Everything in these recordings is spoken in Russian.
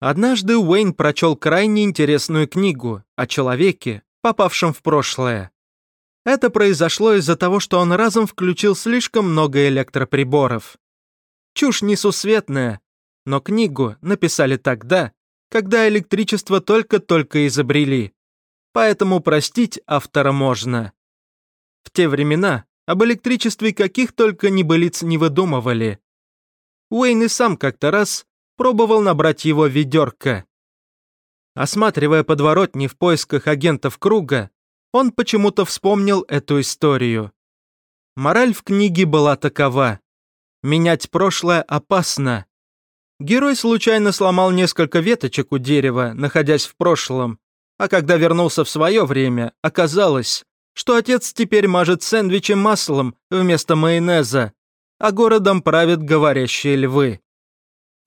Однажды Уэйн прочел крайне интересную книгу о человеке, попавшем в прошлое. Это произошло из-за того, что он разом включил слишком много электроприборов. Чушь несусветная, но книгу написали тогда, когда электричество только-только изобрели. Поэтому простить автора можно. В те времена об электричестве каких только небылиц не выдумывали. Уэйн и сам как-то раз пробовал набрать его ведерко. Осматривая подворотни в поисках агентов круга, он почему-то вспомнил эту историю. Мораль в книге была такова. Менять прошлое опасно. Герой случайно сломал несколько веточек у дерева, находясь в прошлом, а когда вернулся в свое время, оказалось, что отец теперь мажет сэндвичи маслом вместо майонеза, а городом правят говорящие львы.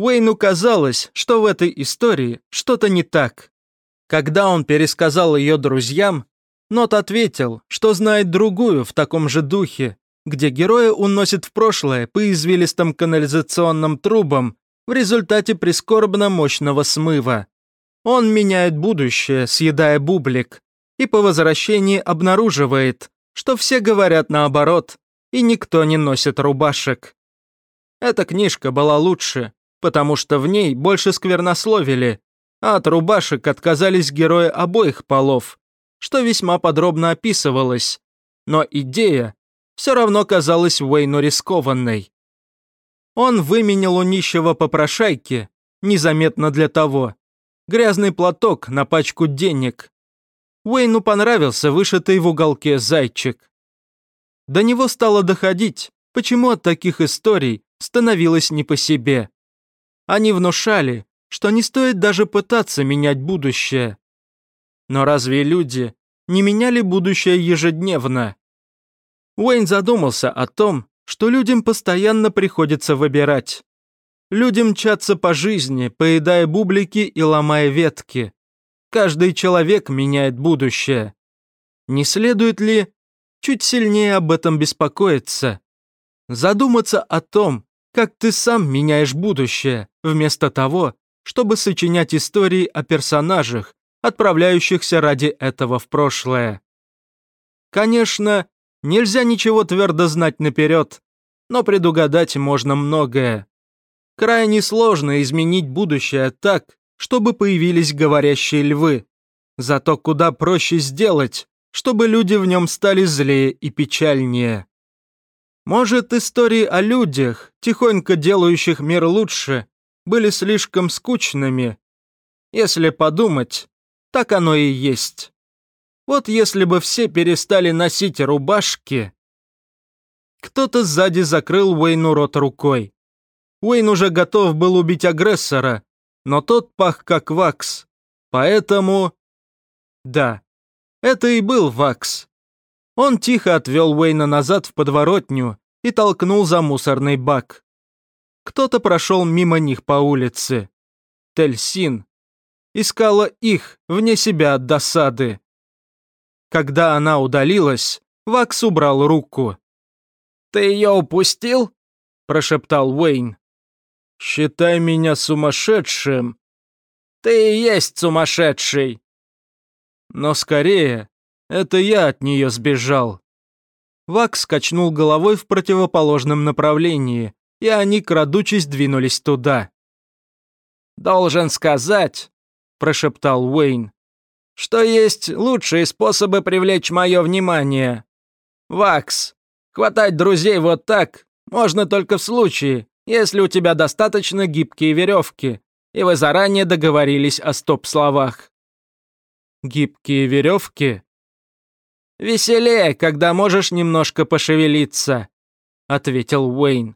Уэйну казалось, что в этой истории что-то не так. Когда он пересказал ее друзьям, Нот ответил, что знает другую в таком же духе, где героя уносит в прошлое по извилистым канализационным трубам в результате прискорбно мощного смыва. Он меняет будущее, съедая бублик, и по возвращении обнаруживает, что все говорят наоборот, и никто не носит рубашек. Эта книжка была лучше, потому что в ней больше сквернословили, а от рубашек отказались герои обоих полов, что весьма подробно описывалось, но идея все равно казалась Уэйну рискованной. Он выменял у нищего попрошайки, незаметно для того, грязный платок на пачку денег. Уэйну понравился вышитый в уголке зайчик. До него стало доходить, почему от таких историй становилось не по себе. Они внушали, что не стоит даже пытаться менять будущее. Но разве люди не меняли будущее ежедневно? Уэйн задумался о том, что людям постоянно приходится выбирать. Люди мчатся по жизни, поедая бублики и ломая ветки. Каждый человек меняет будущее. Не следует ли чуть сильнее об этом беспокоиться? Задуматься о том, как ты сам меняешь будущее, вместо того, чтобы сочинять истории о персонажах, отправляющихся ради этого в прошлое. Конечно, нельзя ничего твердо знать наперед, но предугадать можно многое. Крайне сложно изменить будущее так, чтобы появились говорящие львы. Зато куда проще сделать, чтобы люди в нем стали злее и печальнее. Может, истории о людях, тихонько делающих мир лучше, были слишком скучными? Если подумать, так оно и есть. Вот если бы все перестали носить рубашки... Кто-то сзади закрыл Уэйну рот рукой. Уэйн уже готов был убить агрессора, но тот пах как вакс. Поэтому... Да, это и был вакс. Он тихо отвел Уэйна назад в подворотню и толкнул за мусорный бак. Кто-то прошел мимо них по улице. Тельсин искала их вне себя от досады. Когда она удалилась, Вакс убрал руку. «Ты ее упустил?» – прошептал Уэйн. «Считай меня сумасшедшим». «Ты и есть сумасшедший». Но скорее, это я от нее сбежал. Вакс качнул головой в противоположном направлении, и они, крадучись, двинулись туда. «Должен сказать, прошептал Уэйн. «Что есть лучшие способы привлечь мое внимание? Вакс, хватать друзей вот так можно только в случае, если у тебя достаточно гибкие веревки, и вы заранее договорились о стоп-словах». «Гибкие веревки?» «Веселее, когда можешь немножко пошевелиться», — ответил Уэйн.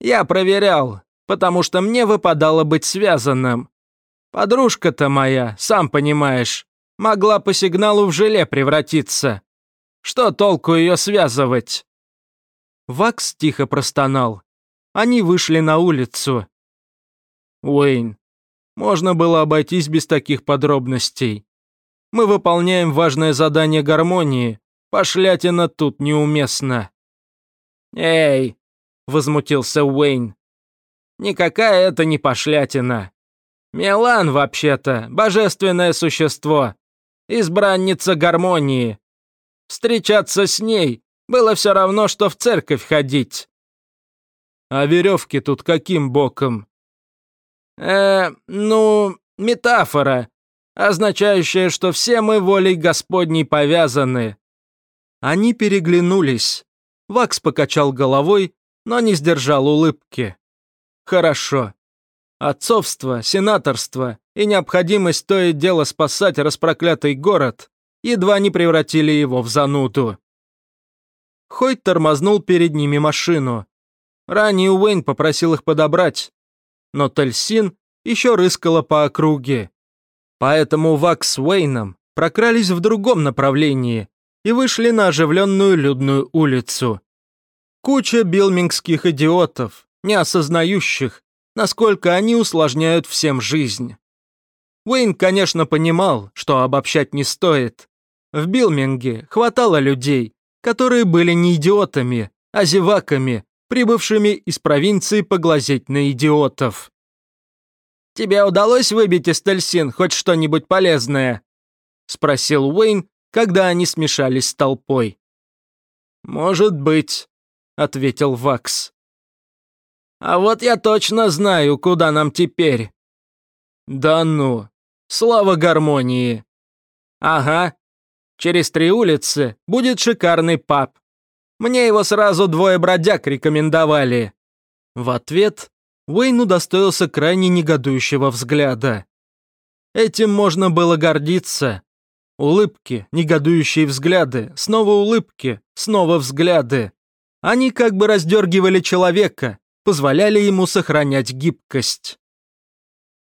«Я проверял, потому что мне выпадало быть связанным. Подружка-то моя, сам понимаешь, могла по сигналу в желе превратиться. Что толку ее связывать?» Вакс тихо простонал. Они вышли на улицу. «Уэйн, можно было обойтись без таких подробностей. Мы выполняем важное задание гармонии. Пошлятина тут неуместна». «Эй!» — возмутился Уэйн. «Никакая это не пошлятина. Милан, вообще-то, божественное существо. Избранница гармонии. Встречаться с ней было все равно, что в церковь ходить. А веревки тут каким боком? Э, ну, метафора, означающая, что все мы волей Господней повязаны. Они переглянулись. Вакс покачал головой, но не сдержал улыбки. Хорошо. Отцовство, сенаторство и необходимость то и дело спасать распроклятый город едва не превратили его в зануду. Хойт тормознул перед ними машину. Ранее Уэйн попросил их подобрать, но Тельсин еще рыскала по округе. Поэтому Вакс с Уэйном прокрались в другом направлении и вышли на оживленную людную улицу. Куча билмингских идиотов, не осознающих, насколько они усложняют всем жизнь. Уэйн, конечно, понимал, что обобщать не стоит. В Билминге хватало людей, которые были не идиотами, а зеваками, прибывшими из провинции поглазеть на идиотов. «Тебе удалось выбить из Тельсин хоть что-нибудь полезное?» — спросил Уэйн, когда они смешались с толпой. «Может быть», — ответил Вакс. А вот я точно знаю, куда нам теперь. Да ну, слава гармонии. Ага, через три улицы будет шикарный паб. Мне его сразу двое бродяг рекомендовали. В ответ Уэйн удостоился крайне негодующего взгляда. Этим можно было гордиться. Улыбки, негодующие взгляды, снова улыбки, снова взгляды. Они как бы раздергивали человека, позволяли ему сохранять гибкость.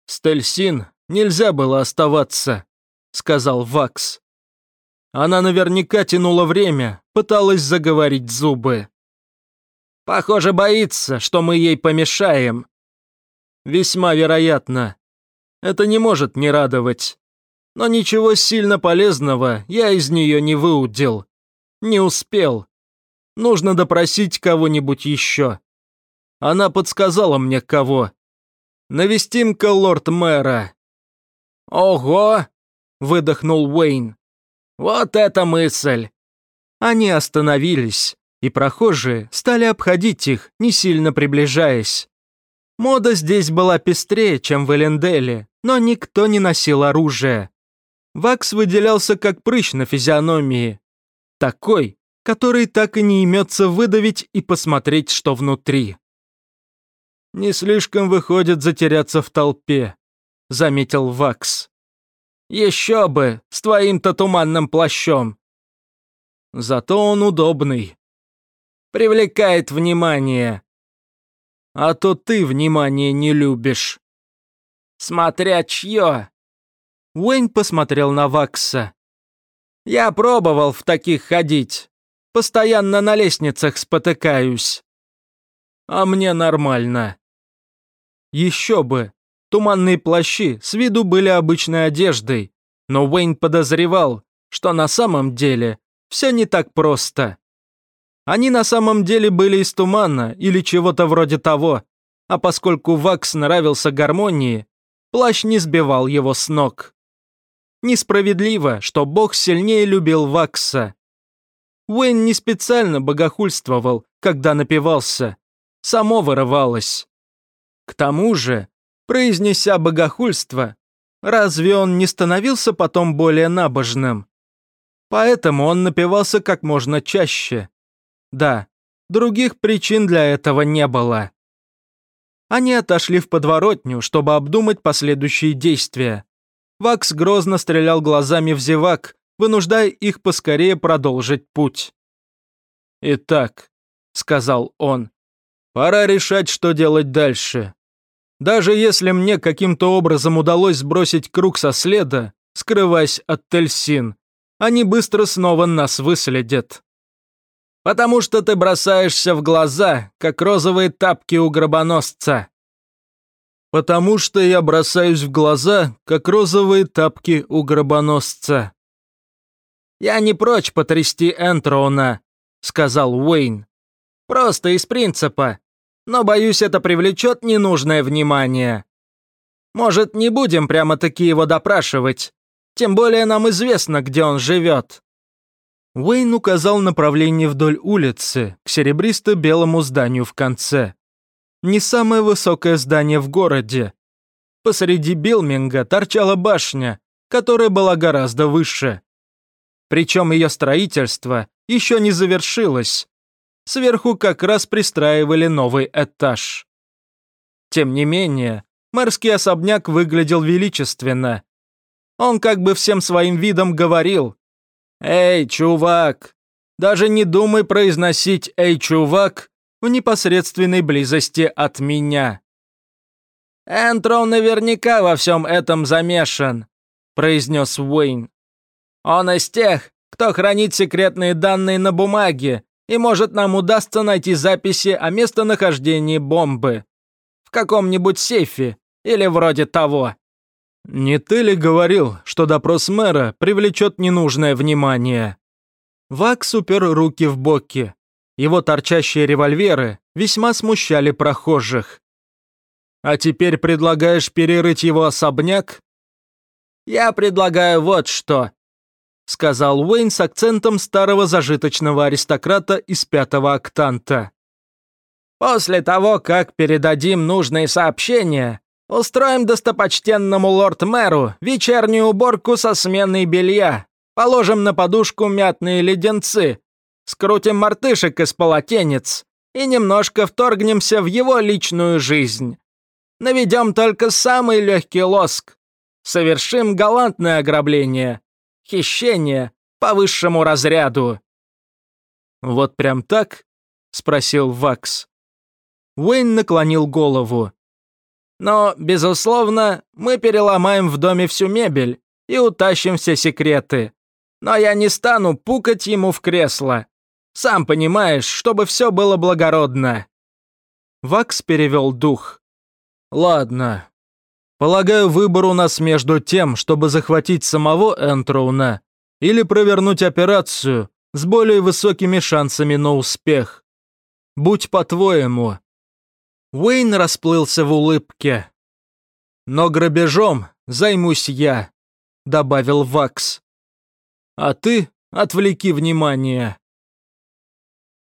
«Стельсин нельзя было оставаться», — сказал Вакс. Она наверняка тянула время, пыталась заговорить зубы. «Похоже, боится, что мы ей помешаем». «Весьма вероятно. Это не может не радовать. Но ничего сильно полезного я из нее не выудил. Не успел. Нужно допросить кого-нибудь еще». Она подсказала мне кого. Навестим-ка лорд-мэра». «Ого!» — выдохнул Уэйн. «Вот это мысль!» Они остановились, и прохожие стали обходить их, не сильно приближаясь. Мода здесь была пестрее, чем в Эленделе, но никто не носил оружие. Вакс выделялся как прыщ на физиономии. Такой, который так и не имется выдавить и посмотреть, что внутри. «Не слишком выходит затеряться в толпе», — заметил Вакс. «Еще бы, с твоим-то туманным плащом». «Зато он удобный». «Привлекает внимание». «А то ты внимание не любишь». «Смотря чье». Уэйн посмотрел на Вакса. «Я пробовал в таких ходить. Постоянно на лестницах спотыкаюсь». «А мне нормально». Еще бы! Туманные плащи с виду были обычной одеждой, но Уэйн подозревал, что на самом деле все не так просто. Они на самом деле были из тумана или чего-то вроде того, а поскольку Вакс нравился гармонии, плащ не сбивал его с ног. Несправедливо, что бог сильнее любил Вакса. Уэйн не специально богохульствовал, когда напивался. Само вырывалось. К тому же, произнеся богохульство, разве он не становился потом более набожным? Поэтому он напивался как можно чаще. Да, других причин для этого не было. Они отошли в подворотню, чтобы обдумать последующие действия. Вакс грозно стрелял глазами в зевак, вынуждая их поскорее продолжить путь. «Итак», — сказал он, — «пора решать, что делать дальше. Даже если мне каким-то образом удалось сбросить круг со следа, скрываясь от Тельсин, они быстро снова нас выследят. Потому что ты бросаешься в глаза, как розовые тапки у гробоносца. Потому что я бросаюсь в глаза, как розовые тапки у гробоносца. Я не прочь потрясти Энтроуна, сказал Уэйн. Просто из принципа но боюсь, это привлечет ненужное внимание». Может, не будем прямо-таки его допрашивать? Тем более нам известно, где он живет». Уэйн указал направление вдоль улицы, к серебристо-белому зданию в конце. Не самое высокое здание в городе. Посреди Билминга торчала башня, которая была гораздо выше. Причем ее строительство еще не завершилось. Сверху как раз пристраивали новый этаж. Тем не менее, мэрский особняк выглядел величественно. Он как бы всем своим видом говорил «Эй, чувак, даже не думай произносить «Эй, чувак» в непосредственной близости от меня». «Энтроу наверняка во всем этом замешан», — произнес Уэйн. «Он из тех, кто хранит секретные данные на бумаге, и может нам удастся найти записи о местонахождении бомбы. В каком-нибудь сейфе или вроде того». «Не ты ли говорил, что допрос мэра привлечет ненужное внимание?» Вакс упер руки в боки. Его торчащие револьверы весьма смущали прохожих. «А теперь предлагаешь перерыть его особняк?» «Я предлагаю вот что», — сказал Уэйн с акцентом старого зажиточного аристократа из пятого октанта. «После того, как передадим нужные сообщения, Устроим достопочтенному лорд-мэру вечернюю уборку со сменой белья. Положим на подушку мятные леденцы. Скрутим мартышек из полотенец и немножко вторгнемся в его личную жизнь. Наведем только самый легкий лоск. Совершим галантное ограбление. Хищение по высшему разряду. «Вот прям так?» — спросил Вакс. Уэйн наклонил голову. Но, безусловно, мы переломаем в доме всю мебель и утащим все секреты. Но я не стану пукать ему в кресло. Сам понимаешь, чтобы все было благородно». Вакс перевел дух. «Ладно. Полагаю, выбор у нас между тем, чтобы захватить самого Энтроуна или провернуть операцию с более высокими шансами на успех. Будь по-твоему». Уэйн расплылся в улыбке. «Но грабежом займусь я», — добавил Вакс. «А ты отвлеки внимание».